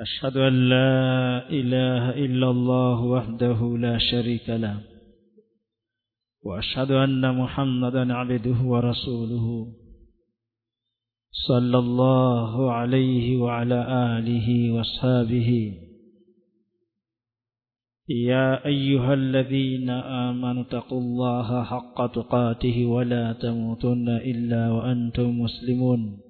أشهد أن لا إله إلا الله وحده لا شريك له وأشهد أن محمدا عبده ورسوله صلى الله عليه وعلى آله وأصحابه. يا أيها الذين آمنوا اتقوا الله حق تقاته ولا تموتن إلا وأنتم مسلمون.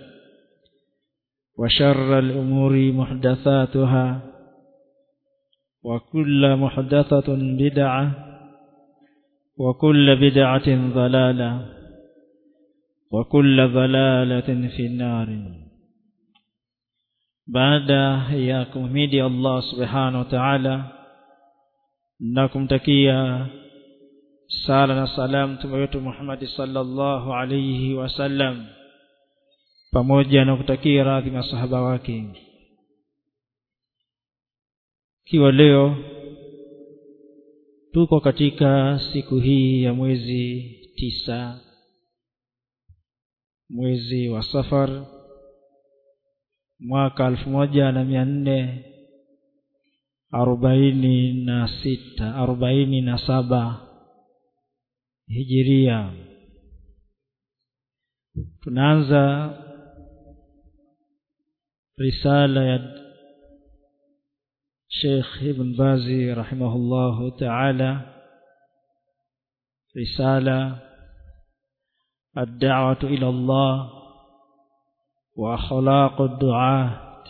وشر الأمور محدثاتها وكل محدثة بدعة وكل بدعة ضلالة وكل ضلالة في النار. بعد إياكم ميدي الله سبحانه وتعالى أنكم تكيا سالنا السلام تبعيت محمد صلى الله عليه وسلم. Pamoja na kutakia radhi masahaba wake. Kiwa leo tuko katika siku hii ya mwezi tisa mwezi wa safar mwaka alfu moja na mia nne arobaini na sita arobaini na saba hijiria. Tunaanza risala ya Sheikh Ibn Bazi rahimahullahu ta'ala risala الدعوة إلى الله وأخلاق الدعاة.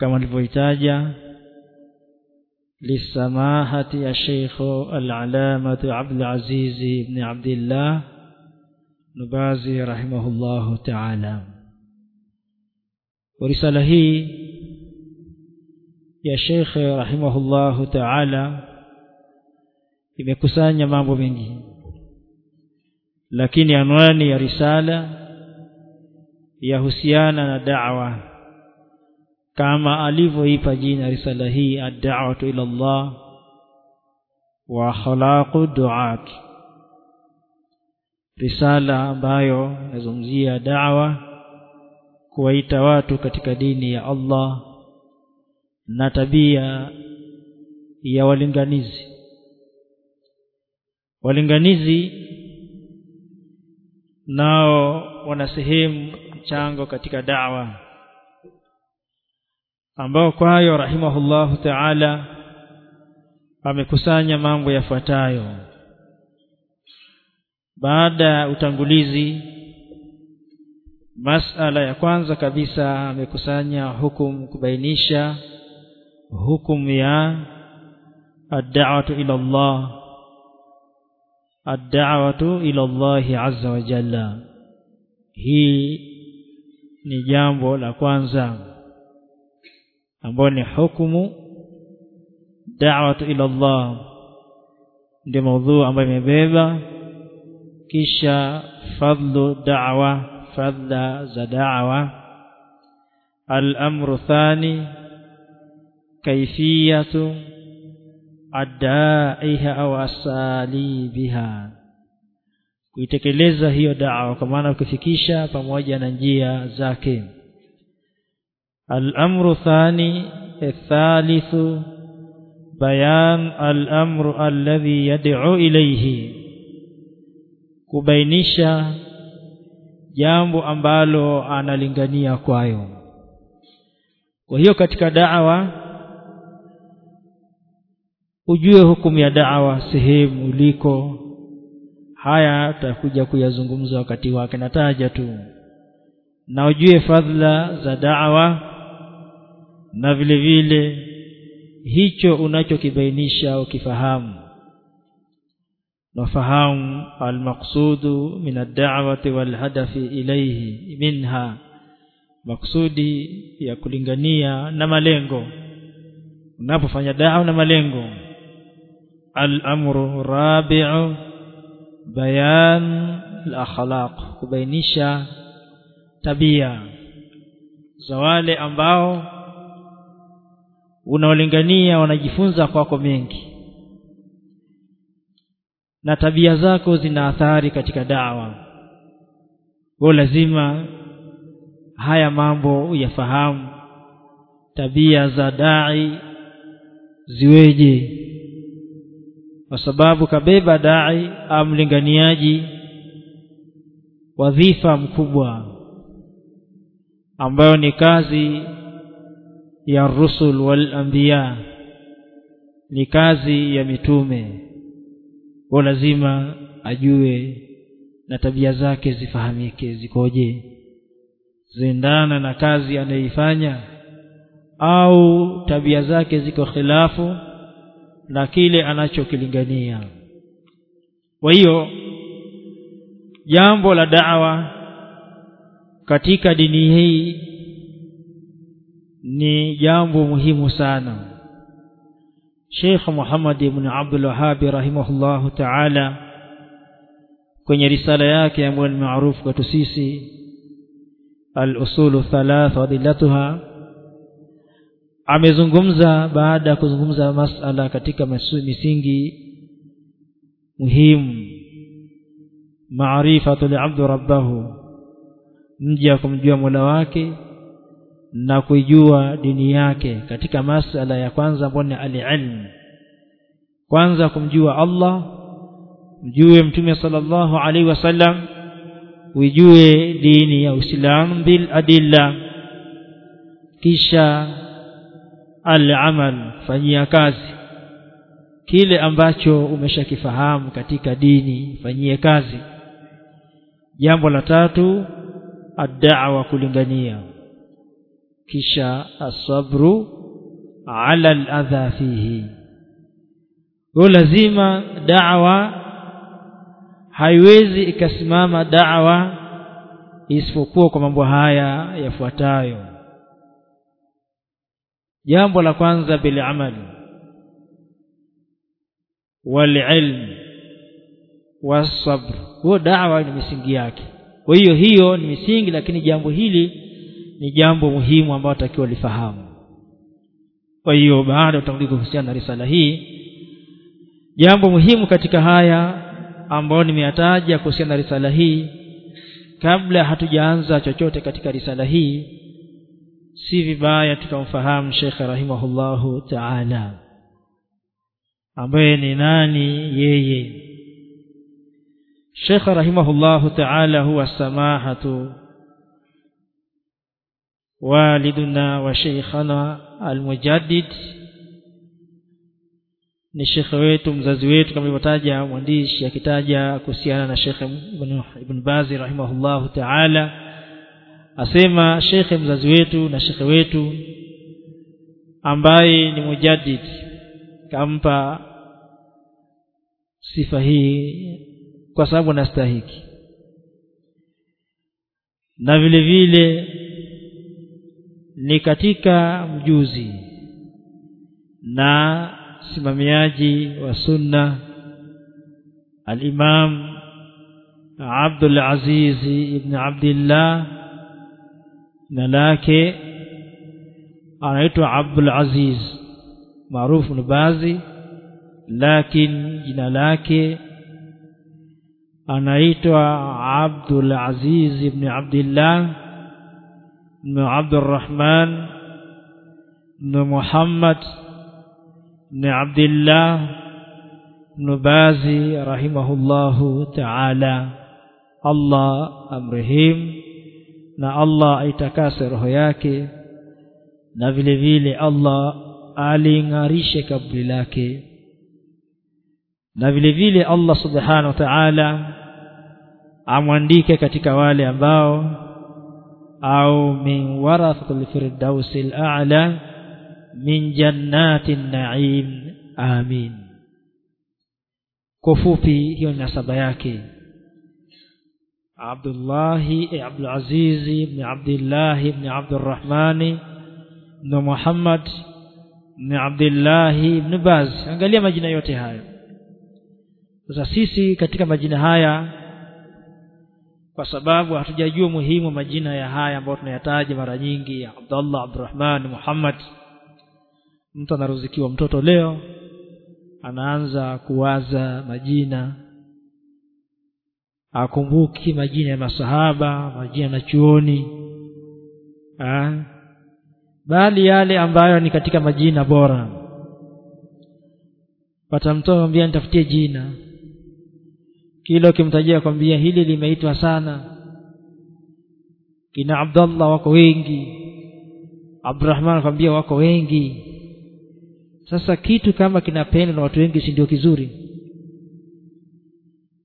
كما الفويتاجة للسماحة الشيخ العلامة عبد العزيز بن عبد الله نبازي رحمه الله تعالى. ورسالة هي ya Sheikh rahimahullahu ta'ala imekusanya mambo mengi lakini anwani ya risala yahusiana na da'wa kama alivyoipa jina risala hii ad-da'watu ila Allah wa akhlaqu du'at risala ambayo inazungumzia da'wa kuwaita watu katika dini ya Allah na tabia ya walinganizi. Walinganizi nao wana sehemu mchango katika da'wa ambao kwayo rahimahullahu ta'ala amekusanya mambo yafuatayo. Baada ya utangulizi masala ya kwanza kabisa amekusanya hukum kubainisha hukumu ya ad-da'watu ila Allah. Ad-da'watu ila Allah azza wa jalla. Hii ni jambo la kwanza ambalo ni hukumu da'watu ila Allah. Ndio maudhu ambayo imebeba kisha fadlu da'wa fadha za da'wa al-amru الأمر الثاني كيفية adaiha au asalibiha kuitekeleza hiyo dawa kwa maana ukifikisha pamoja na njia zake al-amru thani athalithu bayan al-amru alladhi yad'u ilayhi kubainisha jambo ambalo analingania kwayo. Kwa hiyo katika da'wa ujue hukumu ya da'wa sehemu uliko haya tutakuja kuyazungumza wakati wake nataja tu. Na ujue fadhila za da'wa na vile vile hicho unachokibainisha ukifahamu nafahamu almaqsudu min ad-da'wati wal hadafi ilayhi minha maksudi ya kulingania na malengo. Unapofanya da'wa na malengo. Al-amru rabi'u bayan al-akhlaq kubainisha tabia za wale ambao unaolingania wanajifunza kwako mengi na tabia zako zina athari katika dawa. Kwa lazima haya mambo uyafahamu. Tabia za dai ziweje? Kwa sababu kabeba dai au mlinganiaji wadhifa mkubwa ambayo ni kazi ya rusul wal anbiya ni kazi ya mitume kwa lazima ajue na tabia zake zifahamike zikoje zendana na kazi anayoifanya au tabia zake ziko khilafu na kile anachokilingania. Kwa hiyo jambo la da'wa katika dini hii ni jambo muhimu sana Sheikh Muhammad ibn Abdul Wahhab rahimahullahu ta'ala kwenye risala yake ambayo ni maarufu kwetu sisi al-usulu thalath wa amezungumza baada ya kuzungumza masala katika misingi muhimu. Maarifatu li'abdu rabbahu mja kumjua Mola wake na kuijua dini yake katika masala ya kwanza ambayo ni al-ilm. Kwanza kumjua Allah mjue mtume sallallahu alaihi wasallam uijue dini ya Uislamu bil adilla. Kisha al-amal fanyia kazi. Kile ambacho umeshakifahamu katika dini fanyie kazi. Jambo la tatu ad-da'wa kulingania kisha asabru ala al-adha fihi. Kwa lazima da'wa haiwezi ikasimama da'wa isipokuwa kwa mambo haya yafuatayo. Jambo la kwanza bil amali wal ilm wasabr huo da'wa ni misingi yake. Kwa hiyo hiyo ni misingi lakini jambo hili ni jambo muhimu ambalo takiwa lifahamu kwa hiyo baada ya utakuja kuhusiana na risala hii jambo muhimu katika haya ambayo nimeyataja kuhusiana na risala hii kabla hatujaanza chochote katika risala hii si vibaya tukamfahamu Sheikh rahimahullahu ta'ala ambaye ni nani yeye? Sheikh rahimahullahu ta'ala huwa samahatu والدنا وشيخنا المجدد ni shekhe wetu mzazi wetu kama ilivyotaja mwandishi akitaja kuhusiana na shekhe ibn Bazi rahimahullahu ta'ala asema shekhe mzazi wetu na shekhe wetu ambaye ni mujaddid kampa sifa hii kwa sababu anastahiki na vile vile ni katika mjuzi na simamiaji wa sunna al-Imam Abdul Aziz ibn Abdullah na lake anaitwa Abdul Aziz maarufu ni Bazi lakini jina lake anaitwa Abdul Aziz ibn Abdullah ibn Abdurrahman ibn Muhammad ibn Abdullah ibn Bazi rahimahullahu ta'ala Allah amrehim na Allah aitakase roho yake na vile vile Allah aling'arishe kabri lake na vile vile Allah subhanahu wa ta'ala amwandike katika wale ambao au min warathatil firdausil a'la min jannatin na'im amin kwa fupi hiyo ni nasaba yake Abdullah Abdul Aziz ibn Abdullah ibn Abdurrahman ibn Muhammad ibn Abdullah ibn Baz angalia majina yote hayo sasa sisi katika majina haya kwa sababu hatujajua muhimu majina ya haya ambayo tunayataja mara nyingi ya Abdullah Abdurrahman Muhammad. Mtu anaruzikiwa mtoto leo anaanza kuwaza majina. Akumbuki majina ya masahaba majina na chuoni ha? bali yale ambayo ni katika majina bora. Pata mtu mwambia nitafutie jina kila ukimtajia kwambia hili limeitwa sana. Kina abdallah wako wengi. Abdurrahman kwambia wako wengi. Sasa kitu kama kinapendwa na watu wengi si ndio kizuri?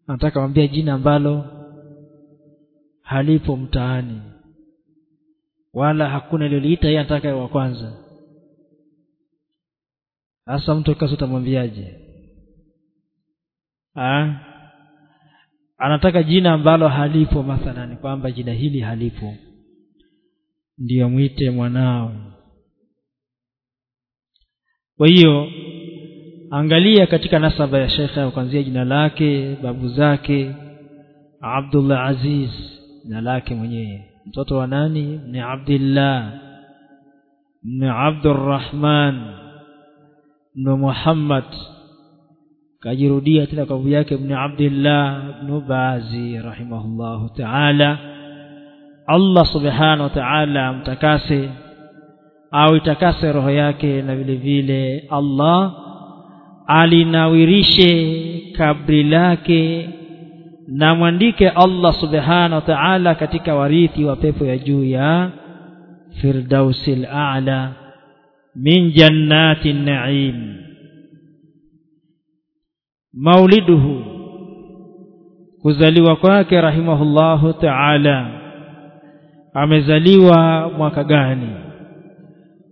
Nataka mwambia jina ambalo halipo mtaani. Wala hakuna iliyoliita yeye anataka wa kwanza. Sasa mtu kasa utamwambiaje? Ah anataka jina ambalo halipo mathalan kwamba jina hili halipo. Ndiyo mwite mwanao. Kwa hiyo angalia katika nasaba ya shekhe kuanzia jina lake babu zake Abdullah Aziz jina lake mwenyewe. Mtoto wa nani? Ni Abdullah ni Abdurrahman. Ni Muhammad kajirudia tena kwa yake ibn Abdullah ibn Bazi rahimahullahu ta'ala. Allah subhanahu wa ta'ala mtakase au itakase roho yake na vile vile Allah alinawirishe kabri lake na mwandike Allah subhanahu wa ta'ala katika warithi wa pepo ya juu ya firdausil a'la min jannatin na'im mauliduhu kuzaliwa kwake rahimahullahu ta'ala. Amezaliwa mwaka gani?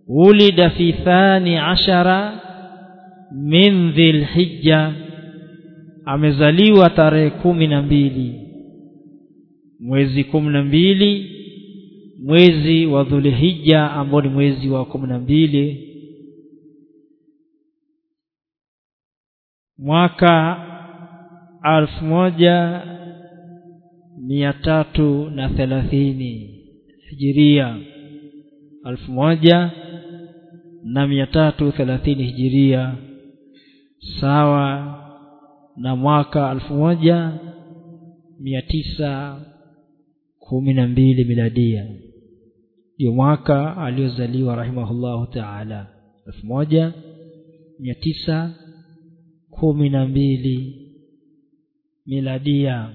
Ulida fi thani ashara min dhilhijja. Amezaliwa tarehe kumi na mbili mwezi kumi na mbili mwezi wa dhulhijja ambao ni mwezi wa kumi na mbili mwaka alfu moja mia tatu na thelathini hijiria. Alfu moja na mia tatu thelathini hijiria. Sawa na mwaka alfu moja mia tisa kumi na mbili miladia. Ndio mwaka aliozaliwa rahimahullahu taala. Elfu moja mia tisa kumi na mbili miladia.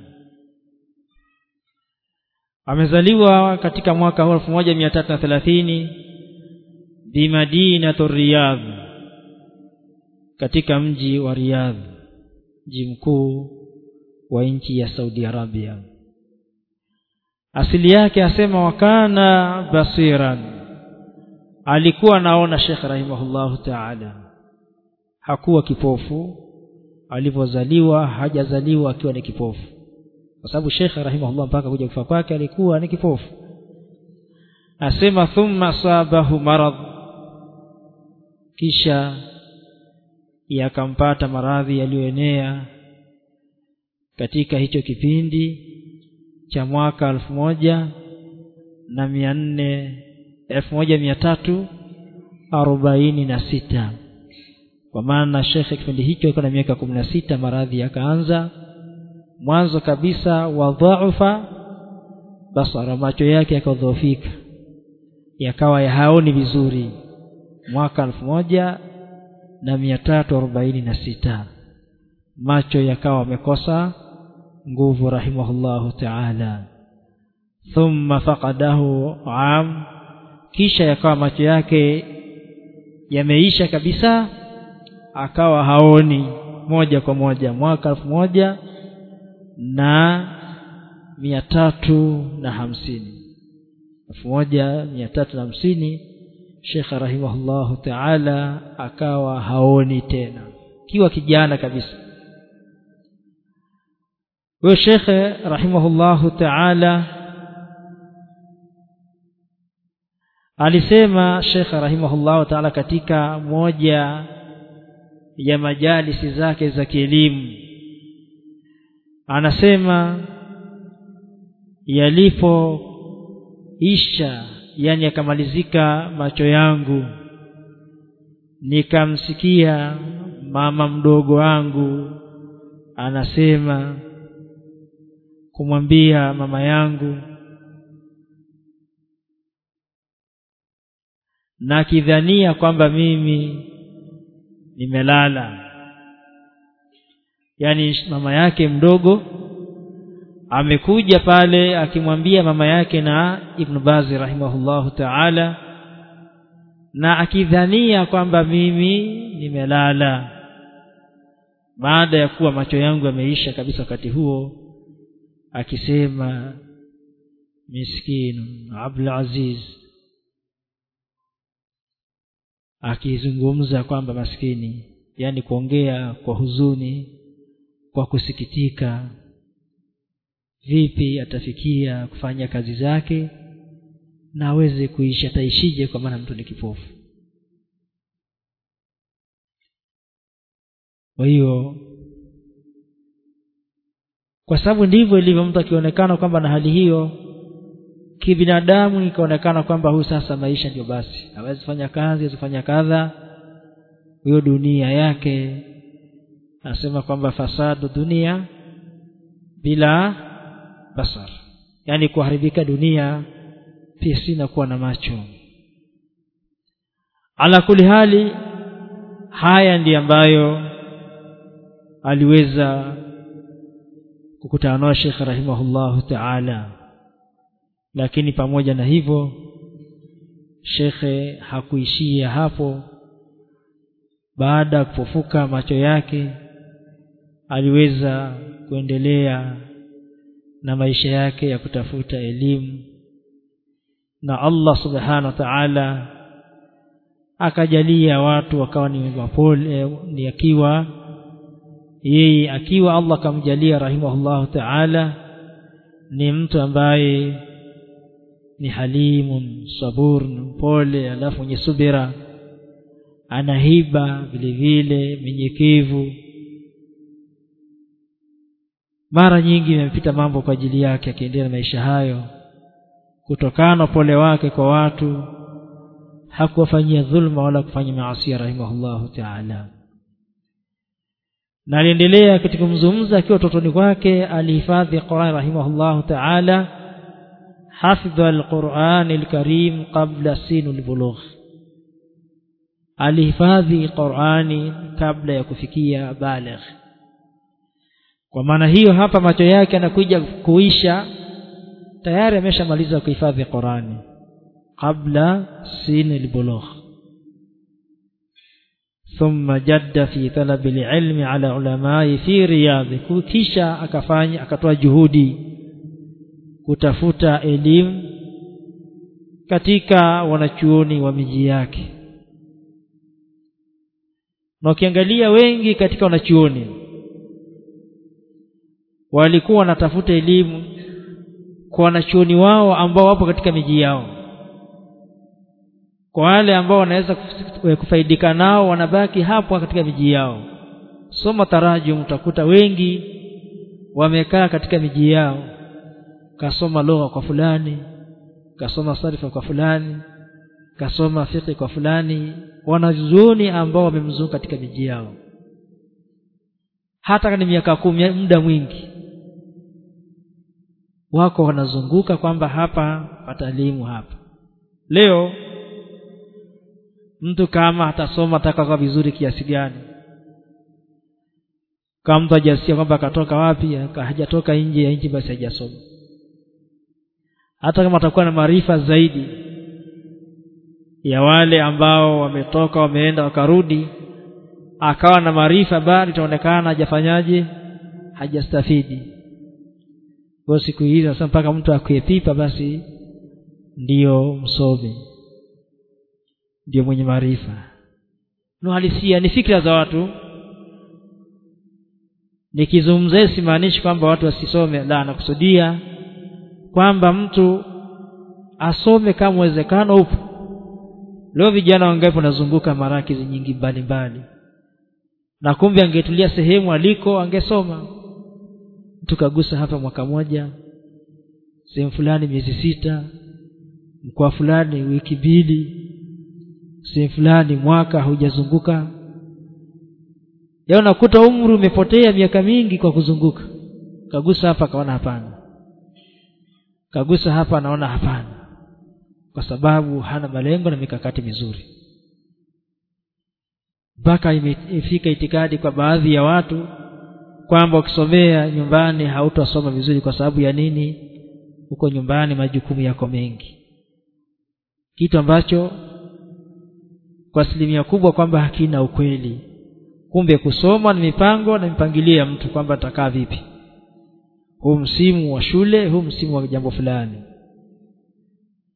Amezaliwa katika mwaka huu elfu moja mia tatu na thelathini bimadinatu riyadh katika mji wa riyadh mji mkuu wa nchi ya saudi arabia. Asili yake asema wakana basiran alikuwa anaona shekh rahimahullahu taala. Hakuwa kipofu alivyozaliwa hajazaliwa akiwa ni kipofu. Kwa sababu Sheikh rahimahullah mpaka kuja kufa kwake alikuwa ni kipofu. Asema thumma sabahu marad. Kisha yakampata maradhi yaliyoenea katika hicho kipindi cha mwaka elfu moja na mia nne elfu moja mia tatu arobaini na sita kwa maana shekhe kipindi hicho alikuwa na miaka kumi na sita maradhi yakaanza. Mwanzo kabisa wa dhaufa basara macho yake yakadhoofika yakawa haoni vizuri. Mwaka elfu moja na mia tatu arobaini na sita. Macho yakawa amekosa nguvu rahimahullahu taala. Thumma faqadahu am. Kisha yakawa macho yake yameisha kabisa akawa haoni moja kwa moja. Mwaka elfu moja na mia tatu na hamsini. Elfu moja mia tatu na hamsini shekha rahimahullahu taala akawa haoni tena. Kiwa kijana kabisa. Huyo shekhe rahimahullahu taala alisema shekhe rahimahullahu taala katika moja ya majalisi zake za kielimu. Anasema yalipo isha yani yakamalizika macho yangu nikamsikia mama mdogo wangu anasema kumwambia mama yangu na kidhania kwamba mimi nimelala. Yani mama yake mdogo amekuja pale akimwambia mama yake na Ibn Bazi rahimahullahu taala na akidhania kwamba mimi nimelala. Baada ya kuwa macho yangu yameisha kabisa wakati huo akisema miskinu Abdul Aziz akizungumza kwamba maskini yaani kuongea kwa huzuni kwa kusikitika vipi atafikia kufanya kazi zake na aweze kuishi ataishije kwa maana mtu ni kipofu. Kwa hiyo kwa sababu ndivyo ilivyo mtu akionekana kwamba na hali hiyo kibinadamu ikaonekana kwamba huyu sasa maisha ndio basi. Hawezi fanya kazi hawezi fanya kadha. Hiyo dunia yake anasema kwamba fasadu dunia bila basar. Yaani kuharibika dunia pia sina kuwa na macho. Ala kuli hali haya ndiyo ambayo aliweza kukutana nao Sheikh rahimahullahu taala lakini pamoja na hivyo shekhe hakuishia hapo. Baada ya kupofuka macho yake aliweza kuendelea na maisha yake ya kutafuta elimu. Na Allah subhanahu wa ta'ala akajalia watu wakawa ni wapole ni akiwa yeye akiwa Allah kamjalia rahimahullahu ta'ala ni mtu ambaye ni halimun sabur mpole alafu mwenye subira. Ana hiba vile vile mara nyingi imepita mambo kwa ajili yake akiendelea na maisha hayo. Kutokana pole wake kwa watu hakuwafanyia dhulma wala kufanya maasi rahimahullahu taala. Na aliendelea katika kumzungumza akiwa totoni kwake alihifadhi Qur'an rahimahullahu taala hafidha alquran alkarim qabla sinul bulugh alihifadhi Qur'ani kabla ya kufikia baligh kwa maana hiyo hapa macho yake anakuja kuisha tayari ameshamaliza kuhifadhi Qur'ani kabla sinul bulugh ثم جد في طلب العلم على علماء في رياض kisha akafanya akatoa juhudi kutafuta elimu katika wanachuoni wa miji yake. Na ukiangalia wengi katika wanachuoni walikuwa wanatafuta elimu kwa wanachuoni wao ambao wapo katika miji yao. Kwa wale ambao wanaweza kufaidika nao wanabaki hapo katika miji yao. Soma tarajum utakuta wengi wamekaa katika miji yao kasoma lugha kwa fulani kasoma sarifa kwa fulani kasoma fiqh kwa fulani wanazuoni ambao wamemzunguka katika miji yao. Hata ni miaka kumi muda mwingi wako wanazunguka kwamba hapa patalimu hapa. Leo mtu kama atasoma atakakuwa vizuri kiasi gani? Kama mtu hajasikia kwamba akatoka wapi hajatoka nje ya nchi basi hajasoma hata kama atakuwa na maarifa zaidi ya wale ambao wametoka wameenda wakarudi akawa na maarifa bali itaonekana hajafanyaje hajastafidi. Kwa siku hizi sasa mpaka mtu akuepipa basi ndiyo msomi ndiyo mwenye maarifa. Ni halisia ni fikra za watu. Nikizungumzia simaanishi kwamba watu wasisome. La nakusudia kwamba mtu asome kama uwezekano upo. Leo vijana wangapi wanazunguka marakizi nyingi mbalimbali na kumbe angetulia sehemu aliko angesoma. Mtu kagusa hapa mwaka moja sehemu fulani miezi sita mkoa fulani wiki mbili sehemu fulani mwaka haujazunguka. Ya unakuta umri umepotea miaka mingi kwa kuzunguka. Kagusa hapa kaona hapana kagusa hapa anaona hapana. Kwa sababu hana malengo na mikakati mizuri. Mpaka imefika itikadi kwa baadhi ya watu kwamba ukisomea nyumbani hautasoma vizuri kwa sababu ya nini? Huko nyumbani majukumu yako mengi. Kitu ambacho kwa asilimia kubwa kwamba hakina ukweli. Kumbe kusoma ni mipango na mipangilio ya mtu kwamba atakaa vipi huu msimu wa shule huu msimu wa jambo fulani.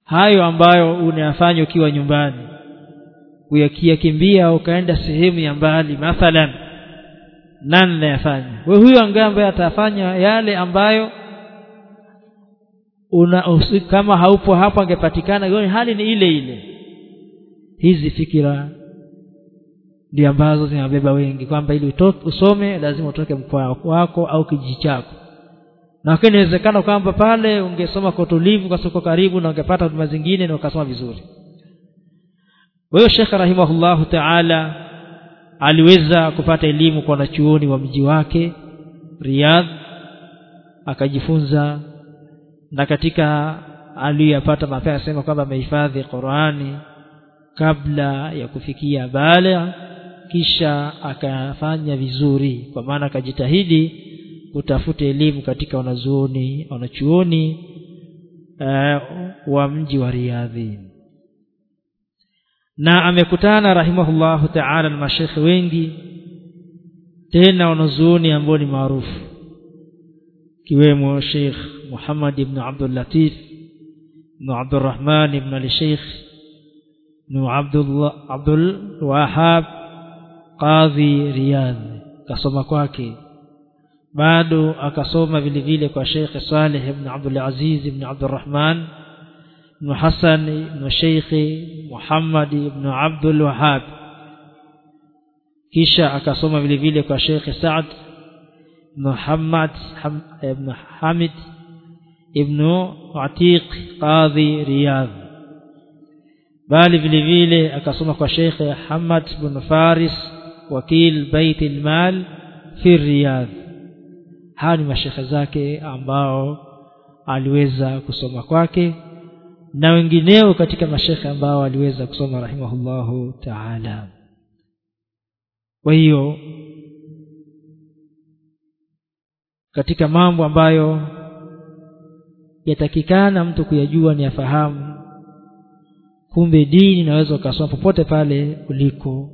Hayo ambayo unayafanya ukiwa nyumbani uyakiakimbia ukaenda sehemu ya mbali mathalan nani nayafanya we huyo ambaye atafanya yale ambayo una kama haupo hapo angepatikana hali ni ile ile. Hizi fikira ndio ambazo zinabeba wengi kwamba ili usome lazima utoke mkoa wako au kijiji chako na inawezekana kwamba pale ungesoma kwa utulivu kwa soko karibu na ungepata huduma zingine na ukasoma vizuri. Kwa huyo Sheikh rahimahullahu ta'ala aliweza kupata elimu kwa wanachuoni wa mji wake Riyadh akajifunza. Na katika aliyapata mapema sema kwamba amehifadhi Qur'ani kabla ya kufikia bala kisha akafanya vizuri. Kwa maana akajitahidi kutafuta elimu katika wanazuoni wanachuoni uh, wa mji wa riadhi na amekutana rahimahullahu ta'ala na mashekhe wengi tena wanazuoni ambao ni maarufu kiwemo Sheikh Muhammad ibn Abdul Latif ibn Abdul Rahman ibn al-Sheikh ibn Abdullah Abdul Wahab Qadhi Riyadh. Kasoma kwake bado akasoma vile vile kwa Sheikh Saleh ibn Abdul Aziz ibn Abdul Rahman ibn Hassan ibn Sheikh Muhammad ibn Abdul Wahhab kisha akasoma vile vile kwa Sheikh Saad Muhammad ibn Hamid ibn Atiq Qadhi Riyadh bali vile vile akasoma kwa Sheikh Hamad ibn Faris wakil Bait al-Mal fi Riyadh hawa ni mashekhe zake ambao aliweza kusoma kwake na wengineo katika mashekhe ambao aliweza kusoma rahimahullahu ta'ala. Kwa hiyo katika mambo ambayo yatakikana mtu kuyajua ni afahamu kumbe dini naweza ukasoma popote pale uliko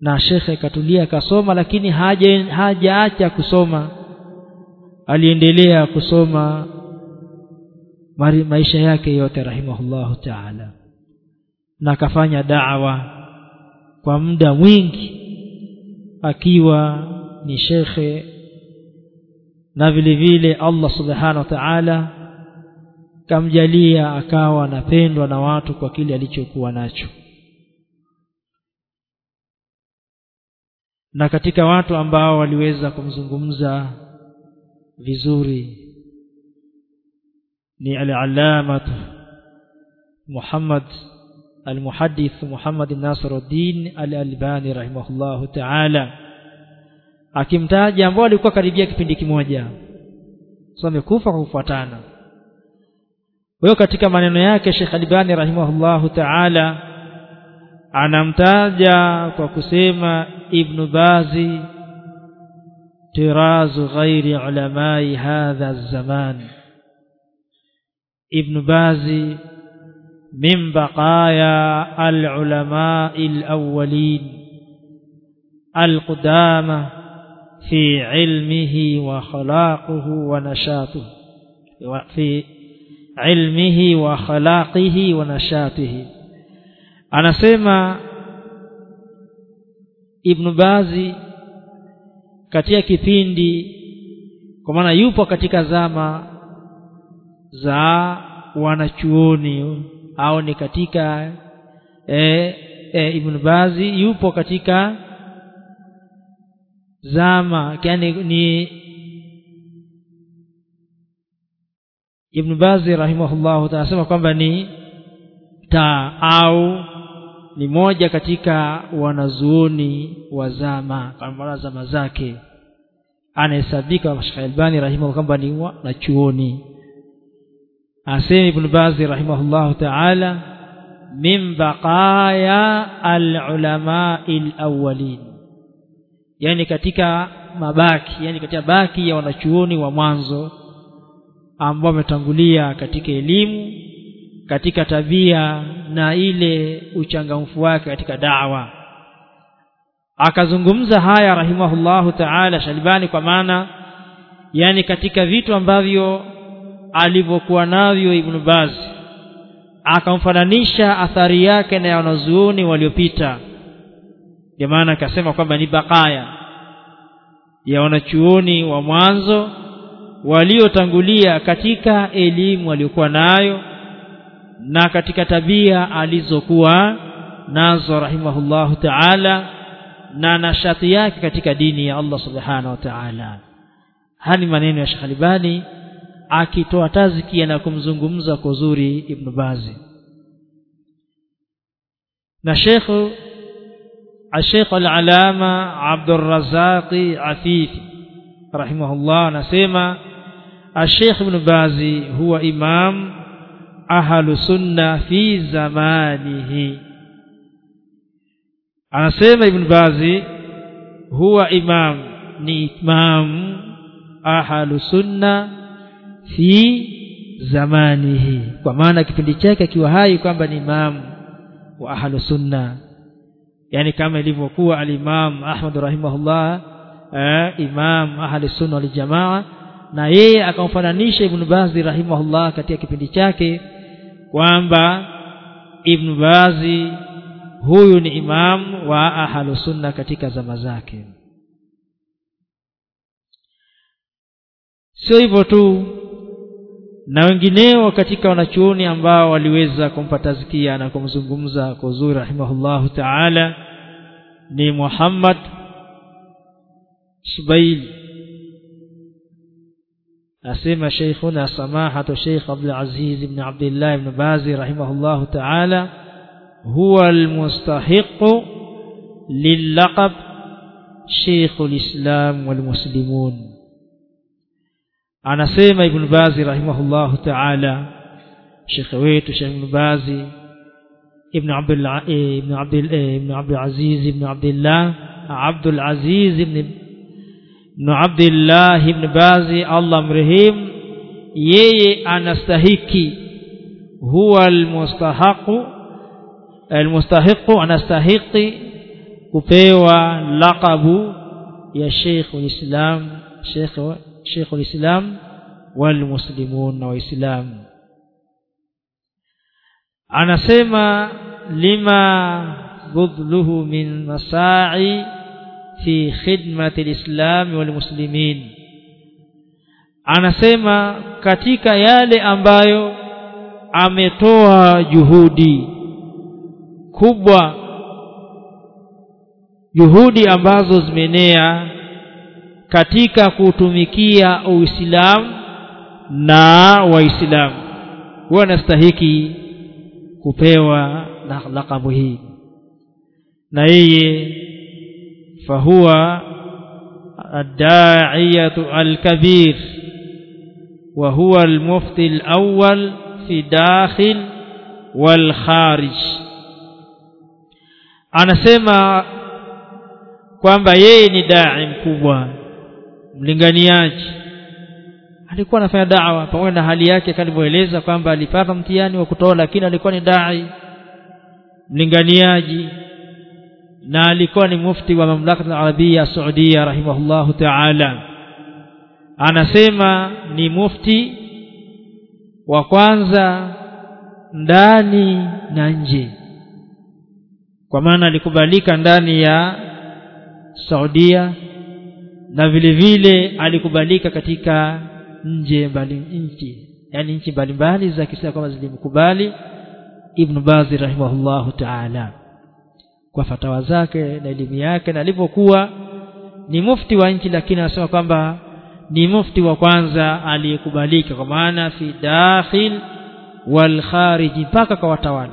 na shekhe katulia akasoma lakini hajaacha haja kusoma aliendelea kusoma maisha yake yote rahimahullahu ta'ala. Na kafanya da'wa kwa muda mwingi akiwa ni shekhe na vile vile Allah subhanahu wa ta'ala kamjalia akawa anapendwa na watu kwa kile alichokuwa nacho. Na katika watu ambao waliweza kumzungumza vizuri. Ni al-allamah Muhammad al-muhaddith Muhammad Nasiruddin al-Albani rahimahullahu ta'ala. Akimtaja ambao alikuwa karibia kipindi kimoja. So amekufa kwa kufuatana. Huyo katika maneno yake Sheikh Albani rahimahullahu ta'ala anamtaja kwa kusema Ibn Bazi tirazu ghairi ulamai hadha zaman Ibn Bazi من بقايا العلماء الأولين القدامى في علمه وخلاقه ونشاطه في علمه وخلاقه ونشاطه. anasema ibn bazi katika kipindi kwa maana yupo katika zama za wanachuoni au ni katika e, e, ibn bazi yupo katika zama yani ni ibn bazi rahimahullah taala kwamba ni ta au ni moja katika wanazuoni wa zama kwa zama zake. Anahesabika Sheikh Albani rahimahullah kwamba ni wanachuoni. Asema ibn bazi rahimahullah ta'ala min baqaya al-ulama yani katika mabaki yani katika baki ya wanachuoni wa mwanzo ambao wametangulia katika elimu katika tabia na ile uchangamfu wake katika dawa. Akazungumza haya rahimahullahu ta'ala Shalibani kwa maana yani katika vitu ambavyo alivyokuwa navyo Ibn Baz akamfananisha athari yake na wanazuoni waliopita. Ndio maana akasema kwamba ni bakaya ya wanachuoni wa mwanzo waliotangulia katika elimu waliokuwa nayo na katika tabia alizokuwa nazo rahimahullahu ta'ala na nashati yake katika dini ya Allah subhanahu wa ta'ala hani maneno ya Sheikh Albani akitoa tazkia na kumzungumza kwa uzuri Ibn Bazi na Sheikh الشيخ العلامة عبد الرزاق عفيف رحمه الله نسمع الشيخ ابن بازي هو إمام ahlu sunna fi zamanihi. Anasema ibn bazi huwa imam ni imam ahlu sunna fi zamanihi. Kwa maana kipindi chake akiwa hai kwamba ni imam wa ahlu sunna. Yani kama ilivyokuwa alimam ahmad rahimahullah eh, imam ahlu sunna waljamaa na yeye akamfananisha ibn bazi rahimahullah katika kipindi chake kwamba ibn bazi huyu ni imam wa ahlusunna katika zama zake. Sio hivyo tu na wengineo katika wanachuoni ambao waliweza kumpa tazkia na kumzungumza kwa uzuri rahimahullahu taala ni Muhammad Subail asema sheikhuna samahatu Sheikh Abdul Aziz ibn Abdullah ibn Bazi rahimahullahu taala huwa almustahiq lillaqab Sheikh alislam walmuslimun anasema ibn Bazi rahimahullahu taala Sheikh wetu Sheikh ibn Bazi ابن عبد الع... ابن عبد ابن عبد العزيز ابن عبد الله عبد ibn Abdullah ibn Bazi Allah mrehemu yeye anastahiki huwa almustahaqu almustahiqu anastahiki kupewa laqabu ya Sheikh Islam Sheikh Sheikh Islam wal muslimun والمسلمون وإسلام anasema lima budluhu min masai fi khidmati alislam wal muslimin. Anasema katika yale ambayo ametoa juhudi kubwa juhudi ambazo zimeenea katika kutumikia uislamu na waislamu. Huwa anastahiki kupewa lakabu hii. Na yeye fahuwa الداعية الكبير وهو المفتي الأول في داخل والخارج anasema kwamba yeye ni dai mkubwa mlinganiaji alikuwa anafanya dawa pamoja na hali yake kalivyoeleza kwamba alipata mtihani wa kutoa lakini alikuwa ni dai mlinganiaji na alikuwa ni mufti wa mamlaka al-arabia saudia rahimahullahu ta'ala. Anasema ni mufti wa kwanza ndani na nje. Kwa maana alikubalika ndani ya Saudia na vile vile alikubalika katika nje mbali nchi yani nchi mbalimbali za Kiislamu kama zilimkubali Ibn Baz rahimahullahu ta'ala kwa fatawa zake na elimu yake. Na alivyokuwa ni mufti wa nchi lakini anasema kwamba ni mufti wa kwanza aliyekubalika kwa maana fi dakhil wal kharij mpaka kwa watawala.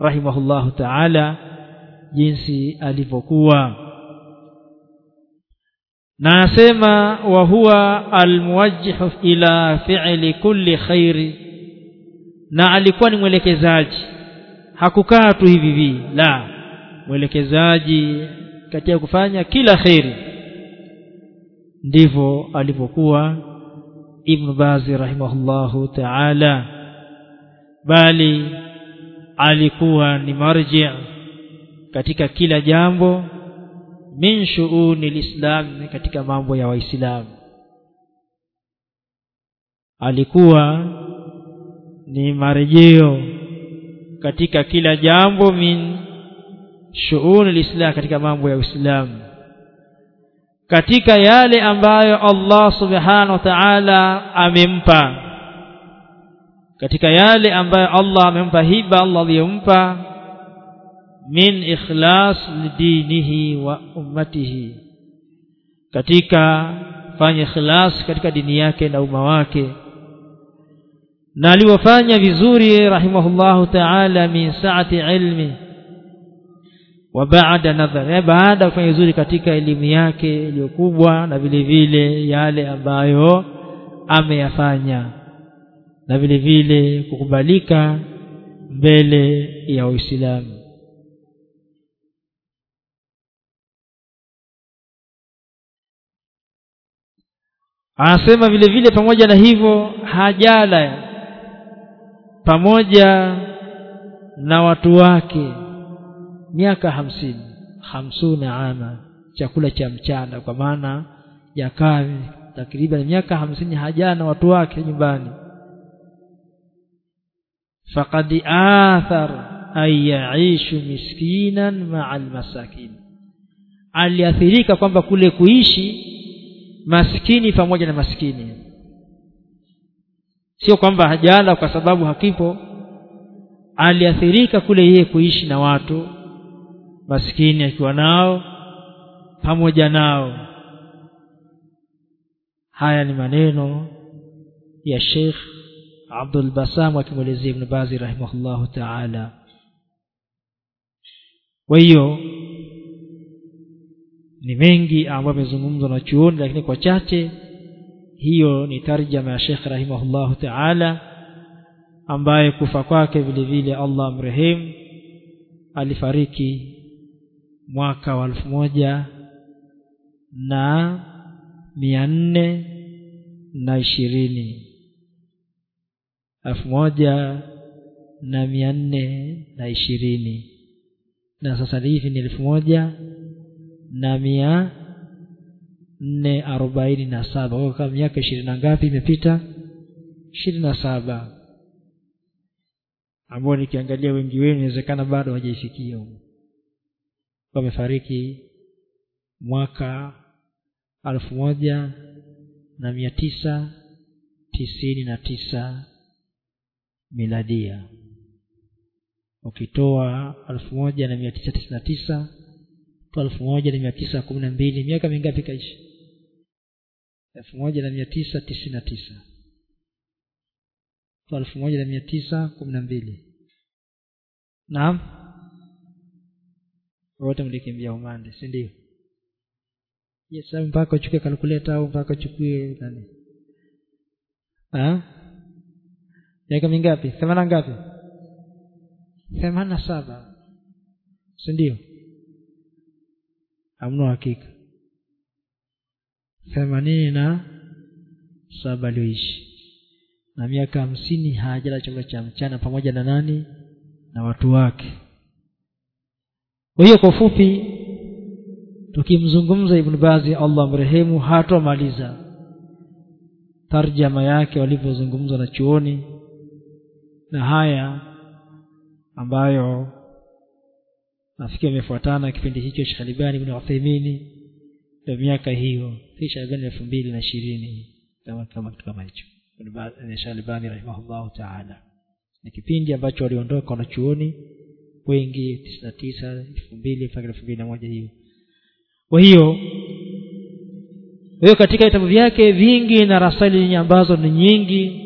Rahimahullahu ta'ala jinsi alivyokuwa. Na anasema wa huwa almuwajjih ila fi'li kulli khairi na alikuwa ni mwelekezaji hakukaa tu hivi hivi. La mwelekezaji katika kufanya kila khiri ndivyo alivyokuwa ibn bazi rahimahullahu ta'ala. Bali alikuwa ni marji katika kila jambo min shuuni lislam katika mambo ya waislamu. Alikuwa ni marejeo katika kila jambo min shuuni lislam katika mambo ya uislamu. Katika yale ambayo Allah subhanahu wa ta'ala amempa. Katika yale ambayo Allah amempa hiba Allah aliyompa min ikhlas lidinihi wa ummatihi. Katika fanya ikhlas katika dini yake na umma wake na aliwafanya vizuri rahimahullahu ta'ala min saati ilmi wa baada nadhar. Baada kufanya vizuri katika elimu yake iliyokubwa na vile vile yale ambayo ameyafanya na vile vile kukubalika mbele ya Uislamu. Anasema vile vile pamoja na hivyo hajala pamoja na watu wake. Miaka hamsini hamsuna ama chakula cha mchana kwa maana ya kazi. Takriban miaka hamsini hajana watu wake nyumbani. Faqad athar an yaishu miskinan ma'a almasakin aliathirika kwamba kule kuishi maskini pamoja na maskini sio kwamba hajala kwa sababu hakipo. Aliathirika kule yeye kuishi na watu maskini akiwa nao pamoja nao. Haya ni maneno ya Sheikh Abdul Basam akimwelezea Ibn Bazi rahimahullahu ta'ala. Kwa hiyo ni mengi ambayo yamezungumzwa na chuoni lakini kwa chache hiyo ni tarjama ya Sheikh rahimahullahu ta'ala ambaye kufa kwake vile vile Allah amrehemu alifariki mwaka wa elfu moja na mia nne na ishirini. Elfu moja na mia nne na ishirini. Na sasa hivi ni elfu moja na mia nne arobaini na saba. Kwa miaka ishirini na ngapi imepita? Ishirini na saba. Ambao nikiangalia wengi wenu inawezekana bado hawajaifikia huko. Wamefariki mwaka alfu moja na mia tisa tisini na tisa miladia. Ukitoa alfu moja na mia tisa tisini na tisa toa elfu moja na mia tisa kumi na mbili miaka mingapi kaishi elfu moja na mia tisa tisini na tisa. Elfu moja na mia tisa kumi na mbili. Naam. Wote mlikimbia umande si ndio? Yes, mpaka uchukue kalkuleta au mpaka uchukue nani? Miaka mingapi? Themana ngapi? Themani na saba. Si ndio? Hamna hakika themanini na saba aliyoishi. Na miaka hamsini hajala chakula cha mchana pamoja na nani? Na watu wake. Kwa hiyo kwa ufupi tukimzungumza ibn bazi allah mrehemu hatomaliza tarjama yake walivyozungumzwa na chuoni na haya ambayo nafikiri amefuatana kipindi hicho cha Shalibani ibn Uthaymeen ya miaka hiyo si shaaban elfu mbili na ishirini kama kama kitu kama hicho. Shalibani rahimahullahu taala. Ni kipindi ambacho waliondoka wanachuoni wengi tisini na tisa elfu mbili mpaka elfu mbili na moja hiyo. Kwa hiyo hiyo katika vitabu vyake vingi na rasali ambazo ni nyingi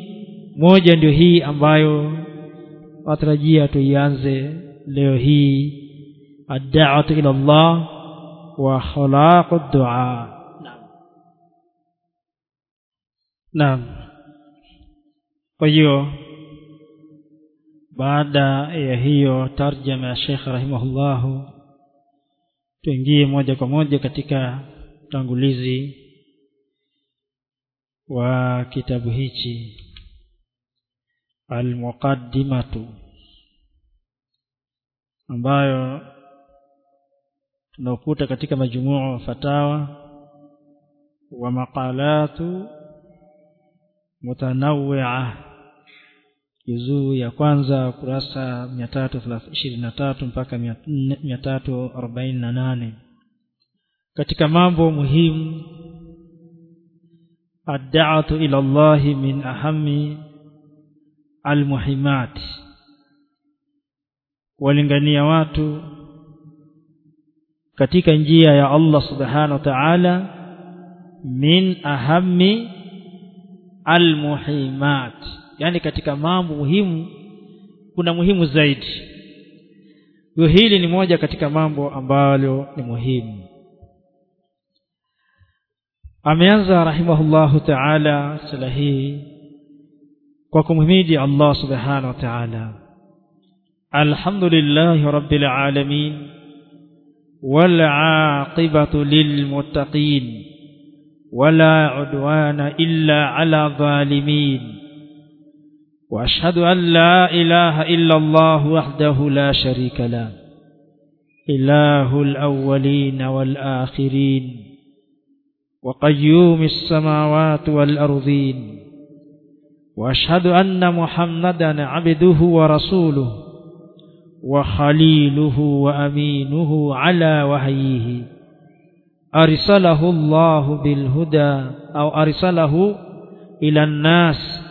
moja ndio hii ambayo watarajia tuianze leo hii ad-da'watu ila Allah وخلاق الدعاء نعم نعم kwa hiyo baada ya hiyo tarjama ya Sheikh rahimahullahu tuingie moja kwa moja katika utangulizi wa kitabu hichi almuqaddimatu ambayo tunaokuta katika majumuu fatawa wa maqalatu mutanawwi'a. Juzuu ya kwanza kurasa 323 mpaka 348 katika mambo muhimu ad-da'atu ila Allah min ahami al-muhimat. Walingania watu katika njia ya Allah subhanahu wa ta'ala min ahami almuhimat. Yani katika mambo muhimu kuna muhimu zaidi. Hiyo hili ni moja katika mambo ambalo ni muhimu. Ameanza rahimahullahu ta'ala sala hii kwa kumhimidi Allah subhanahu wa ta'ala. Alhamdulillahi rabbil alamin والعاقبة للمتقين ولا عدوان إلا على الظالمين وأشهد أن لا إله إلا الله وحده لا شريك له إله الأولين والآخرين وقيوم السماوات والأرضين وأشهد أن محمدا عبده ورسوله وخليله وأمينه على وحيه. أرسله الله بالهدى أو أرسله إلى الناس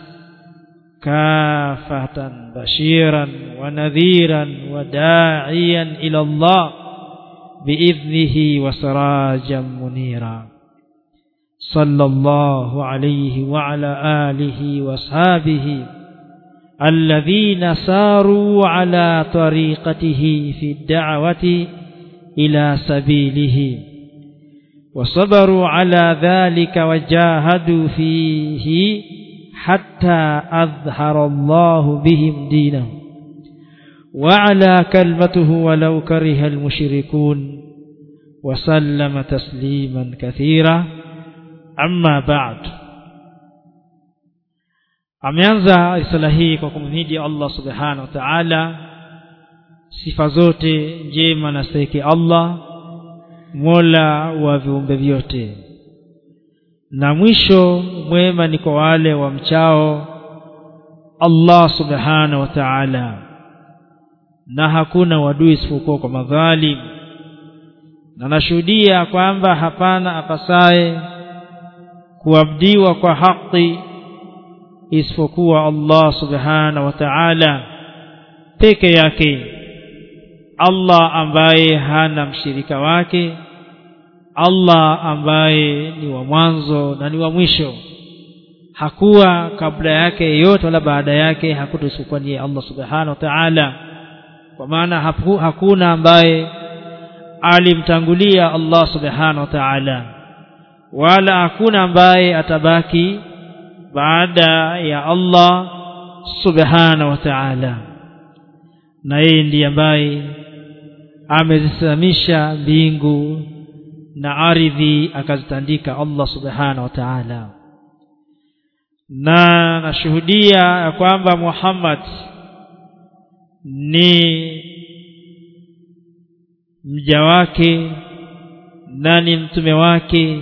كافة بشيرا ونذيرا وداعيا إلى الله بإذنه وسراجا منيرا. صلى الله عليه وعلى آله وأصحابه الذين ساروا على طريقته في الدعوة إلى سبيله وصبروا على ذلك وجاهدوا فيه حتى أظهر الله بهم دينه وعلى كلمته ولو كره المشركون وسلم تسليما كثيرا. أما بعد. Ameanza risala hii kwa kumhidi Allah subhanahu wa ta'ala sifa zote njema na stahiki Allah mola wa viumbe vyote. Na mwisho mwema ni kwa wale wa mchao Allah subhanahu wa ta'ala. Na hakuna wadui isipokuwa kwa madhalim. Na nashuhudia kwamba hapana apasaye kuabdiwa kwa haki isipokuwa Allah subhanahu wa ta'ala peke yake Allah ambaye hana mshirika wake Allah ambaye ni wa mwanzo na ni wa mwisho. Hakuwa kabla yake yeyote wala baada yake hakutusukwa ni Allah subhanahu wa ta'ala. Kwa maana hakuna ambaye alimtangulia Allah subhanahu wa ta'ala wala hakuna ambaye atabaki baada ya Allah subhanahu wa ta'ala. Na yeye ndiye ambaye amezisimamisha mbingu na ardhi akazitandika Allah subhanahu wa ta'ala. Na nashuhudia ya kwamba Muhammad ni mja wake na ni mtume wake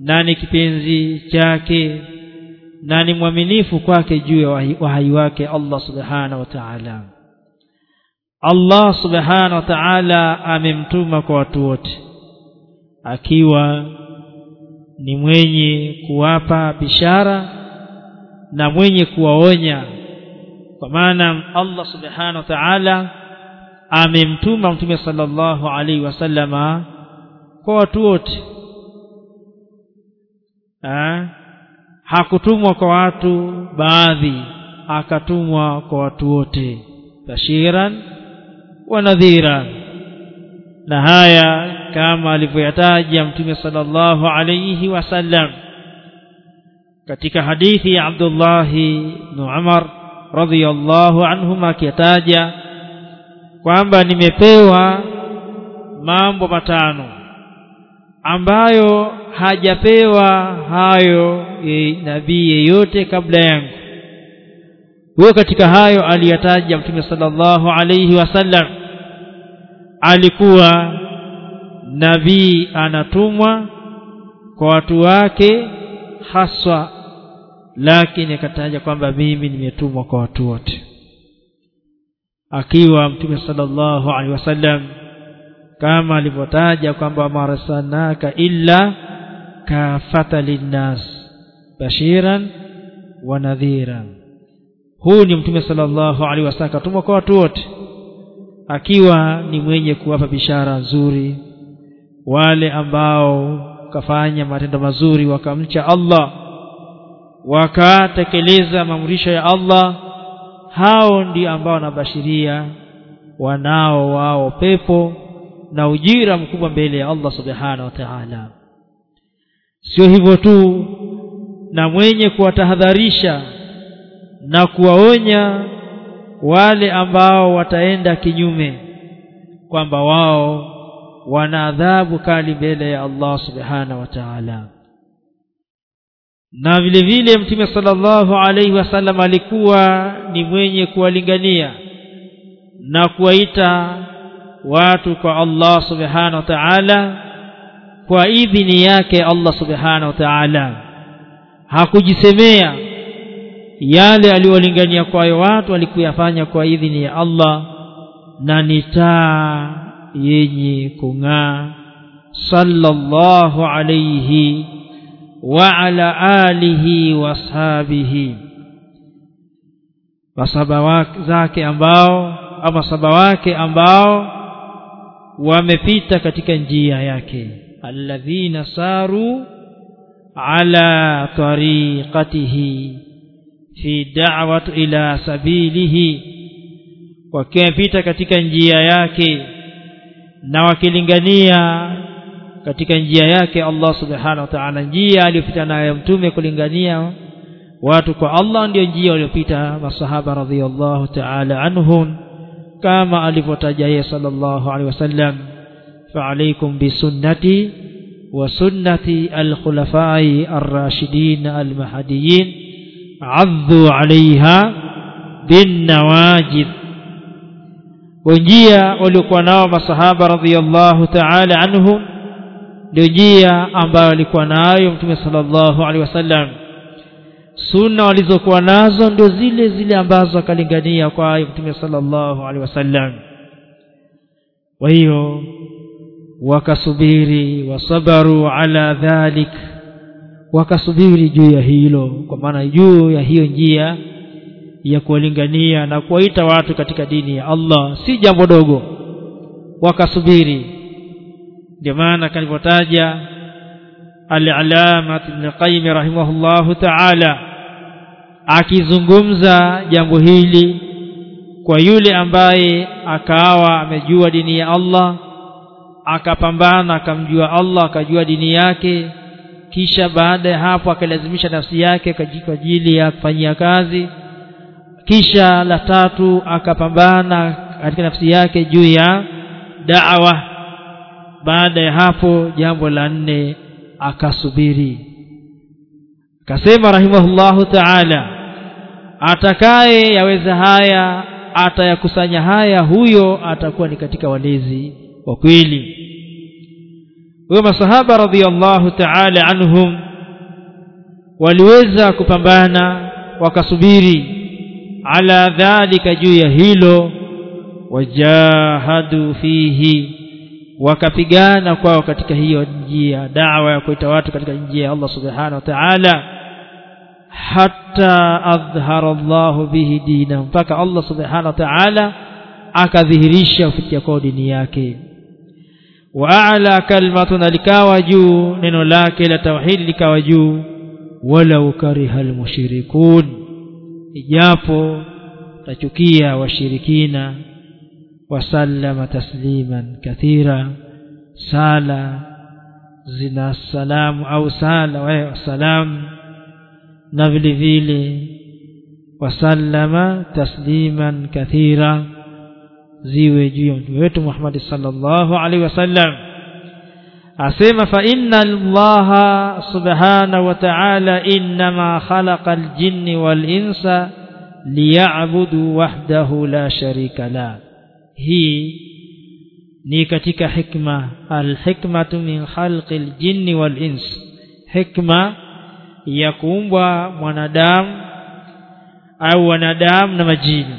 na ni kipenzi chake na ni mwaminifu kwake juu ya wahai wake Allah subhanahu wa ta'ala. Allah subhanahu wa ta'ala amemtuma kwa watu wote akiwa ni mwenye kuwapa bishara na mwenye kuwaonya. Kwa maana Allah subhanahu wa ta'ala amemtuma mtume sallallahu alaihi wasallama kwa watu wote? Hakutumwa kwa watu baadhi akatumwa kwa watu wote. Bashiran wa nadhira na haya kama alivyoyataja mtume sallallahu alayhi wasallam katika hadithi ya Abdullah ibn Umar radhiyallahu anhuma akitaja kwamba nimepewa mambo matano ambayo hajapewa hayo nabii yeyote kabla yangu. Huyo katika hayo aliyataja mtume sallallahu alayhi wasallam alikuwa nabii anatumwa kwa watu wake haswa lakini akataja kwamba mimi nimetumwa kwa watu wote. Akiwa mtume sallallahu alaihi wasallam kama alivyotaja kwamba marsalnaka illa kafata linnas bashiran wa nadhiran. Huu ni mtume sallallahu alaihi wasallam katumwa kwa watu wote akiwa ni mwenye kuwapa bishara nzuri wale ambao kafanya matendo mazuri wakamcha Allah wakatekeleza maamrisho ya Allah hao ndio ambao wanabashiria wanao wao pepo na ujira mkubwa mbele ya Allah subhanahu wa ta'ala. Sio hivyo tu na mwenye kuwatahadharisha na kuwaonya wale ambao wataenda kinyume kwamba wao wana adhabu kali mbele ya Allah subhanahu wa ta'ala. Na vile vile mtume sallallahu alaihi wasallam alikuwa ni mwenye kuwalingania na kuwaita watu kwa Allah subhanahu wa ta'ala. Kwa idhini yake Allah subhanahu wa ta'ala. Hakujisemea yale aliyolingania kwayo watu alikuyafanya kwa idhini ya Allah na ni taa yenye kung'aa. Sallallahu alayhi wa ala alihi wa ashabihi. Masaba zake ambao ama saba wake ambao wamepita katika njia yake. Alladhina saru ala tariqatihi fi da'wati ila sabilihi wakipita katika njia yake na wakilingania katika njia yake Allah subhanahu wa ta'ala. Njia aliyopita nayo mtume kulingania watu kwa Allah ndio njia waliyopita masahaba radhiyallahu ta'ala anhum كما الفتاجا صلى الله عليه وسلم. فعليكم بسنتي وسنه الخلفاء الراشدين المهديين. عضوا عليها بالنواجذ. وجيه ولقونا الصحابه رضي الله تعالى عنهم لجيه امبالقونا يومه صلى الله عليه وسلم sunna walizokuwa nazo ndio zile zile ambazo akalingania kwa mtume sallallahu alaihi wasallam. Kwa hiyo wakasubiri wasabaru ala dhalik wakasubiri juu ya hilo kwa maana juu ya hiyo njia ya kuwalingania na kuwaita watu katika dini ya Allah si jambo dogo. Wakasubiri. Ndio maana kalivyotaja al-alamat ibn qayyim rahimahullahu ta'ala akizungumza jambo hili kwa yule ambaye akawa amejua dini ya Allah akapambana akamjua Allah akajua dini yake kisha baada ya hapo akalazimisha nafsi yake kwa ajili ya kufanyia kazi. Kisha la tatu akapambana katika nafsi yake juu ya da'wa. Baada ya hapo jambo la nne akasubiri. Kasema rahimahullahu ta'ala atakaye yaweza haya atayakusanya haya huyo atakuwa ni katika walezi wa kweli. Huyo masahaba radhiallahu ta'ala anhum waliweza kupambana wakasubiri. Ala dhalika juu ya hilo wajahadu fihi wakapigana kwao katika hiyo njia dawa ya kuita watu katika njia ya Allah subhanahu wa ta'ala hatta adhhara Allahu bihi dina mpaka Allah subhanahu wa ta'ala akadhihirisha kufikia kwa dini yake. Wa a'la kalimatuna likawa juu neno lake la tauhid likawa juu. Wala kariha almushrikun ijapo tachukia washirikina wasallama tasliman kathira sala zina salamu au sala wa salamu na vile vile wasallama tasliman kathira ziwe juu ya mtume wetu Muhammad sallallahu alaihi wasallam asema fa inna allaha subhanahu wa ta'ala inma khalaqa al-jinni wal-insa liya'budu wahdahu la sharika la hii ni katika hikma al-hikmatu min khalqi al-jinni wal-ins hikma ya kuumbwa mwanadamu au wanadamu na majini.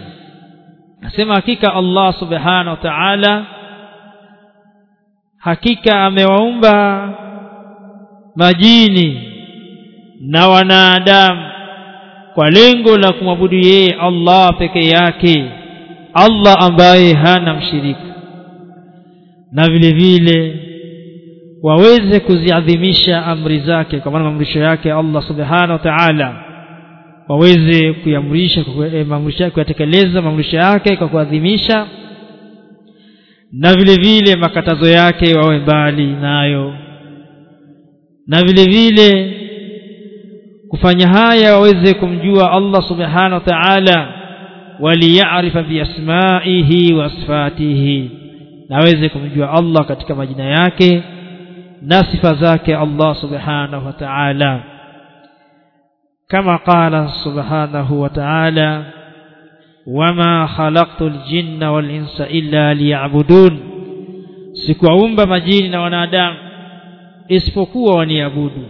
Nasema hakika Allah subhanahu wa ta'ala hakika amewaumba majini na wanadamu kwa lengo la kumwabudu yeye Allah peke yake Allah ambaye hana mshirika. Na vile vile waweze kuziadhimisha amri zake kwa maana maamrisho yake Allah subhanahu wa ta'ala. Waweze kuamrisha maamrisho yake kuyatekeleza maamrisho yake kwa kuadhimisha. Na vile vile makatazo yake wawe mbali nayo. Na vile vile kufanya haya waweze kumjua Allah subhanahu wa ta'ala. Waliyarifa biasmaihi wa sifatihi. Na waweze kumjua Allah katika majina yake na sifa zake Allah subhanahu wa ta'ala كما قال سبحانه وتعالى وما خلقت الجن والإنس إلا ليعبدون sikuwaumba majini na wanadamu isipokuwa waniabudu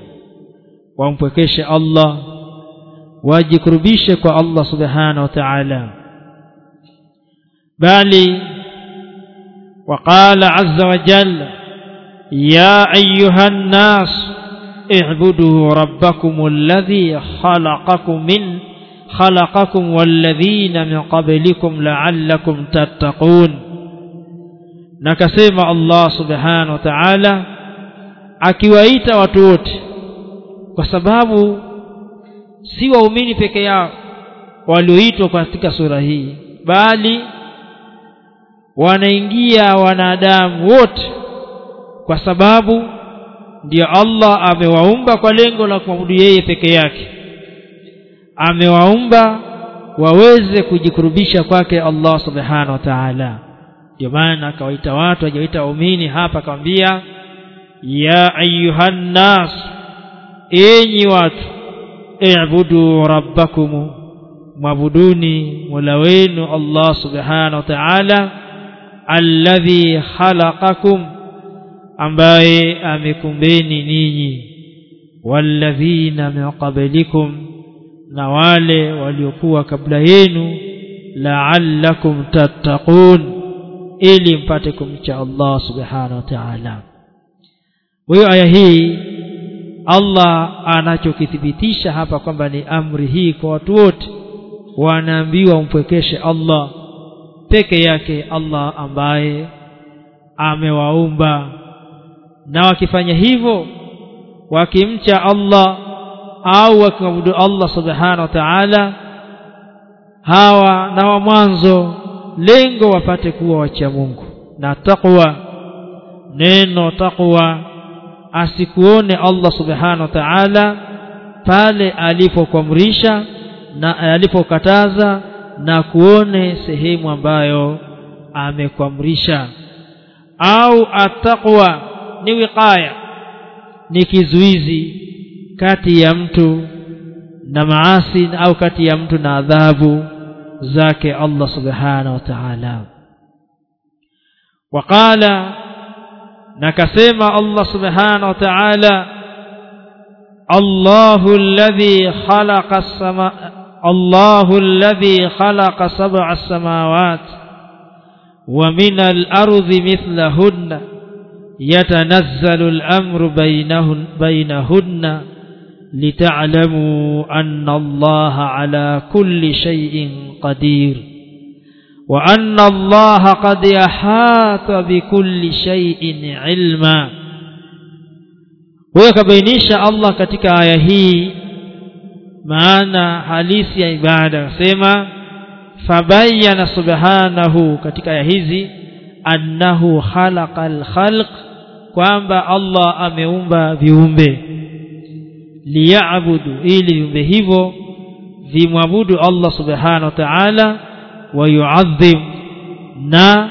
wampwekeshe Allah wajikurubishe kwa Allah subhanahu wa ta'ala bali وقال عز وجل يا أيها الناس اعبدوا ربكم الذي خلقكم من خلقكم والذين من قبلكم لعلكم تتقون. نكسيم الله سبحانه وتعالى اكيوايتا watu wote kwa sababu si waumini peke yao walioitwa katika sura hii bali wanaingia kwa sababu ndio Allah amewaumba kwa lengo la kumwabudu yeye peke yake. Amewaumba waweze kujikurubisha kwake Allah subhanahu wa ta'ala. Ndio maana akawaita watu hajawaita waumini hapa akamwambia ya ayuhan nas enyi watu i'budu rabbakum mabuduni mola wenu Allah subhanahu wa ta'ala alladhi khalaqakum ambaye amekumbeni ninyi walladhina min qablikum na wale waliokuwa kabla yenu la'allakum tattaqun ili mpate kumcha Allah subhanahu wa ta'ala. Hiyo aya hii Allah anachokithibitisha hapa kwamba ni amri hii kwa watu wote wanaambiwa mpwekeshe Allah peke yake Allah ambaye amewaumba na wakifanya hivyo wakimcha Allah au wakimwabudu Allah subhanahu wa ta'ala hawa na wa mwanzo lengo wapate kuwa wacha Mungu. Na taqwa neno taqwa asikuone Allah subhanahu wa ta'ala pale alipokuamrisha na alipokataza na kuone sehemu ambayo amekuamrisha. Au ataqwa ni wiqaya ni kizuizi kati ya mtu na maasi au kati ya mtu na adhabu zake Allah subhanahu wa ta'ala waqala nakasema Allah subhanahu wa ta'ala Allahu alladhi khalaqa as-sama Allahu alladhi khalaqa sab'a as-samawat wa min al-ardi mithlahunna yatanazzalu al-amru bainahun bainahunna لتعلموا أن الله على كل شيء قدير وأن الله قد أحاط بكل شيء علما ويكبينيش الله katika aya hii maana halisi ya ibada sema fabayana subhanahu katika aya hizi annahu khalaqal khalq kwamba Allah ameumba viumbe. Liyaabudu ili viumbe hivyo vimwabudu Allah subhanahu wa ta'ala wa yu'adhim na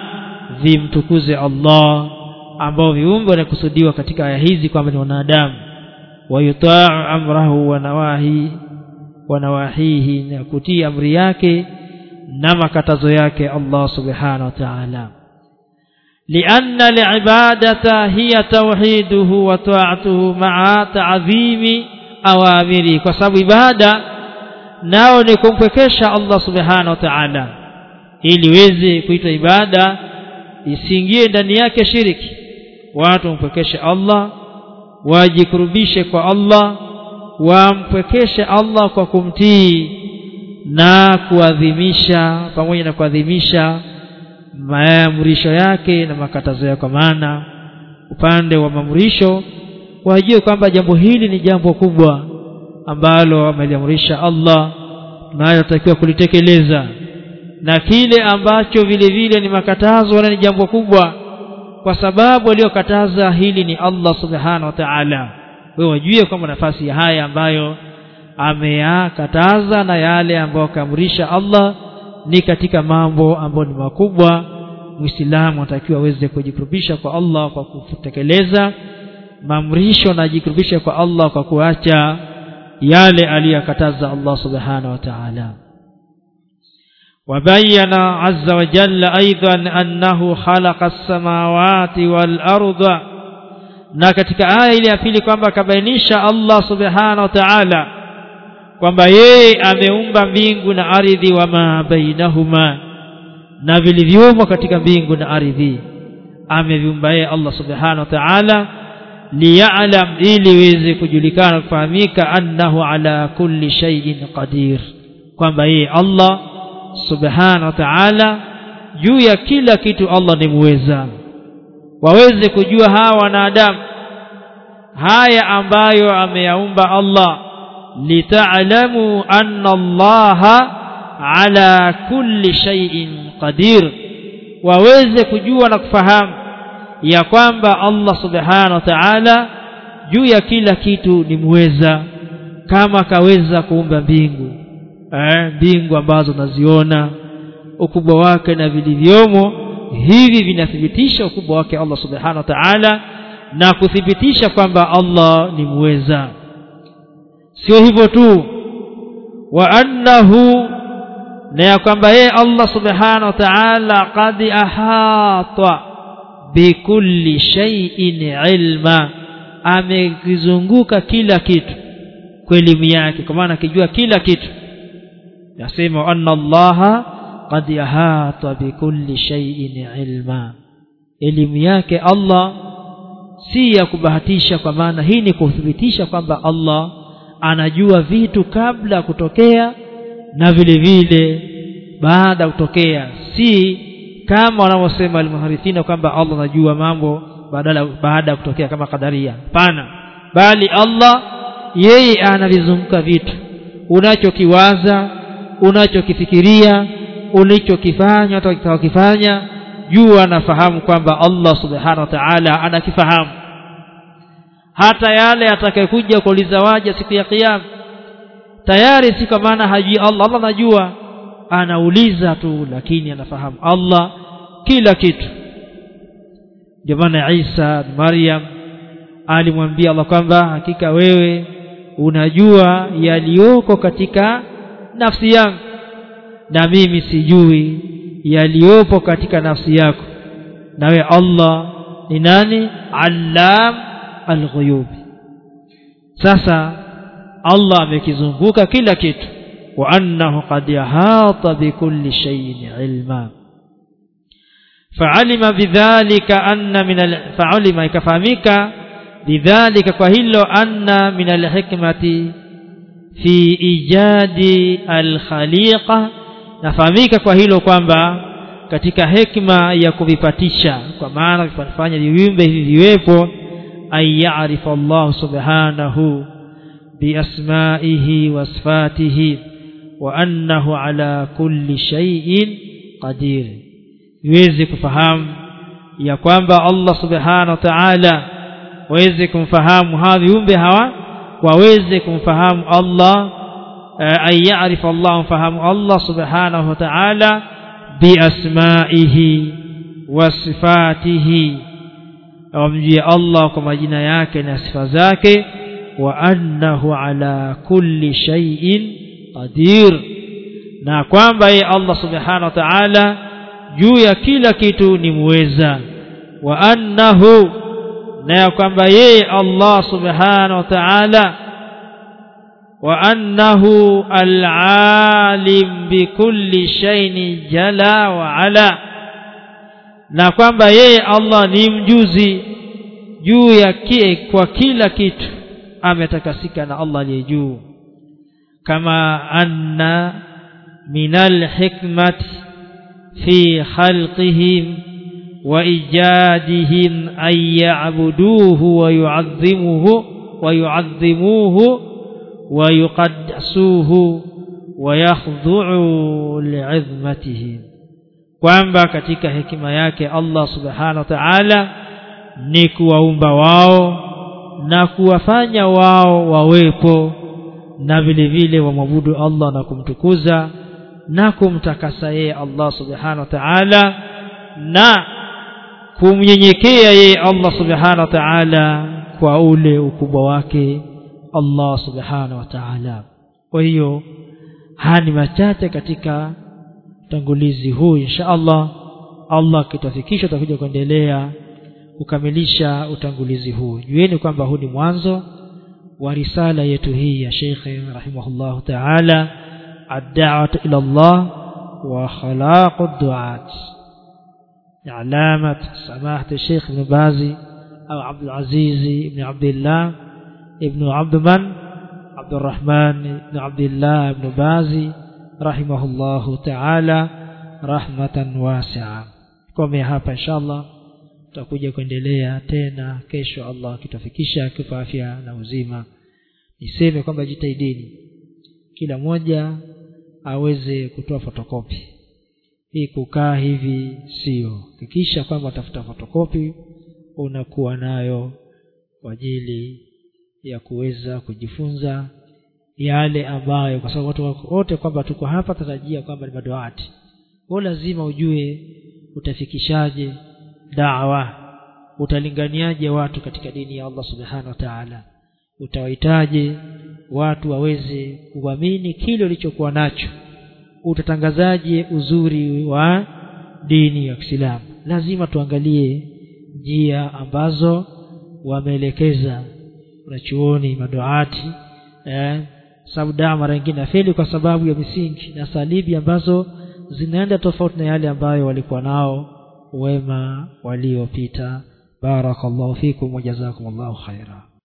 vimtukuze Allah ambao viumbe wanakusudiwa katika aya hizi kwamba ni wanadamu. Wa yuta'u amrahu wa nawahi wa nawahihi na kutii amri yake na makatazo yake Allah subhanahu wa ta'ala لأن العبادة هي توحيده وطاعته مع تعظيم awamiri kwa sababu ibada nao ni kumpwekesha Allah subhanahu wa ta'ala ili iweze kuitwa ibada isiingie ndani yake shiriki watu wampwekeshe Allah wajikurubishe kwa Allah wampwekeshe Allah kwa kumtii na kuadhimisha pamoja na kuadhimisha maamrisho yake na makatazo yake kwa maana. Upande wa maamrisho wajue kwamba jambo hili ni jambo kubwa ambalo ameliamrisha Allah nayo takiwa kulitekeleza. Na kile ambacho vile vile ni makatazo wala ni jambo kubwa kwa sababu aliyokataza hili ni Allah subhanahu wa ta'ala. Wewe wajue kwamba nafasi ya haya ambayo ameyakataza na yale ambayo kaamrisha Allah ni katika mambo ambayo ni makubwa Muislamu anatakiwa aweze kujikurubisha kwa Allah kwa kutekeleza maamrisho na ajikurubishe kwa Allah kwa kuacha yale aliyokataza Allah subhanahu wa ta'ala وبين عز وجل أيضا أنه خلق السماوات والأرض na katika aya ile ya pili kwamba akabainisha Allah subhanahu wa ta'ala kwamba yeye ameumba mbingu na ardhi wa ma bainahuma. Na vilivyomo katika mbingu na ardhi ameviumba yeye Allah subhanahu wa ta'ala liyalam ili iweze kujulikana kufahamika annahu ala kulli shay'in qadir. Kwamba yeye Allah subhanahu wa ta'ala juu ya kila kitu Allah ni muweza. Waweze kujua hawa wanadamu haya ambayo ameyaumba Allah lita'lamu anna Allah ala kulli shay'in qadir waweze kujua na kufahamu ya kwamba Allah subhanahu wa ta'ala juu ya kila kitu ni muweza kama kaweza kuumba mbingu eh mbingu ambazo naziona ukubwa wake na vilivyomo. Hivi vinathibitisha ukubwa wake Allah subhanahu wa ta'ala na kuthibitisha kwamba Allah ni muweza sio hivyo tu. Wa annahu na ya kwamba yeye Allah subhanahu wa ta'ala qad ahata bikulli shay'in ilma. Amekizunguka kila kitu kwa elimu yake kwa maana akijua kila kitu. Yasema anna allaha qad ahata bikulli shay'in ilma. Elimu yake Allah si ya kubahatisha kwa maana hii ni kuthibitisha kwamba Allah anajua vitu kabla kutokea na vile vile baada ya kutokea. Si kama wanavyosema almuharithina kwamba Allah anajua mambo badala baada ya kutokea kama kadaria pana bali Allah yeye anavizunguka vitu. Unachokiwaza unachokifikiria ulichokifanya utakachokifanya jua nafahamu kwamba Allah subhanahu wa ta'ala anakifahamu hata yale atakayokuja kuuliza waja siku ya kiyama. Tayari si kwa maana hajui Allah. Allah anajua. Anauliza tu lakini anafahamu Allah kila kitu. Ndio maana Isa Maryam alimwambia Allah kwamba hakika wewe unajua yaliyoko katika nafsi yangu na mimi sijui yaliyopo katika nafsi yako. Nawe Allah ni nani? Allam alghuyub. Sasa Allah amekizunguka kila kitu. Wa annahu qad yahata bikulli shay'in ilma. Fa'alima bidhalika anna min fa'alima ikafahamika bidhalika kwa hilo anna min alhikmati fi ijadi alkhaliqa. Nafahamika kwa hilo kwamba katika hekima ya kuvipatisha kwa maana kufanya viumbe hivi viwepo ay ya'rifa Allah subhanahu biasma'ihi wa sifatihi wa annahu ala kulli shay'in qadir iweze kufahamu ya kwamba Allah subhanahu wa ta'ala waweze kumfahamu hawa viumbe hawa waweze kumfahamu Allah ay ya'rifa Allah mfahamu Allah subhanahu wa ta'ala biasma'ihi wa sifatihi wamjie Allah kwa majina yake na sifa zake wa annahu ala kulli shay'in qadir na kwamba yeye Allah subhanahu wa ta'ala juu ya kila kitu ni muweza wa annahu na ya kwamba yeye Allah subhanahu wa ta'ala wa annahu al-alim bikulli shay'in jala wa ala na kwamba yeye Allah ni mjuzi juu ya kie, kwa kila kitu ametakasika na Allah aliye juu kama anna minal hikmati fi khalqihim wa ijadihim ay ya'buduhu wa yu'azzimuhu wa yu'azzimuhu wa yuqaddasuhu wa yakhdhu'u li'izmatihi kwamba katika hekima yake Allah subhanahu wa ta'ala ni kuwaumba wao na kuwafanya wao wawepo na vile vile wamwabudu Allah na kumtukuza na kumtakasa yeye Allah subhanahu wa ta'ala na kumnyenyekea yeye Allah subhanahu wa ta'ala kwa ule ukubwa wake Allah subhanahu wa ta'ala. Kwa hiyo haya ni machache katika utangulizi huu insha Allah Allah akitufikisha tutakuja kuendelea kukamilisha utangulizi huu jueni kwamba huu ni mwanzo wa risala yetu hii ya Sheikh rahimahullah ta'ala ad-da'wah ila Allah wa khalaq ad-du'at علامة سماحة الشيخ ابن بازي أو عبد العزيز ابن عبد الله ابن عبد عبد الله ابن بازي rahimahullahu ta'ala rahmatan wasi'a. Komea hapa inshallah tutakuja kuendelea tena kesho Allah kitafikisha kwa afya na uzima. Niseme kwamba jitahidini kila mmoja aweze kutoa fotokopi hii kukaa hivi sio. Hakikisha kwamba utafuta fotokopi unakuwa nayo kwa ajili ya kuweza kujifunza yale ambayo kwa sababu watu wote kwamba tuko hapa tarajia kwamba ni maduati kwa lazima ujue utafikishaje dawa utalinganiaje watu katika dini ya Allah subhanahu wa ta'ala. Utawahitaje watu waweze kuamini kile ulichokuwa nacho. Utatangazaje uzuri wa dini ya Kiislamu? Lazima tuangalie njia ambazo wameelekeza wanachuoni maduati eh, sababu dawa mara nyingine afeli kwa sababu ya misingi na salibi ambazo zinaenda tofauti na yale ambayo walikuwa nao wema waliopita. Barakallahu fikum wajazakumullahu khaira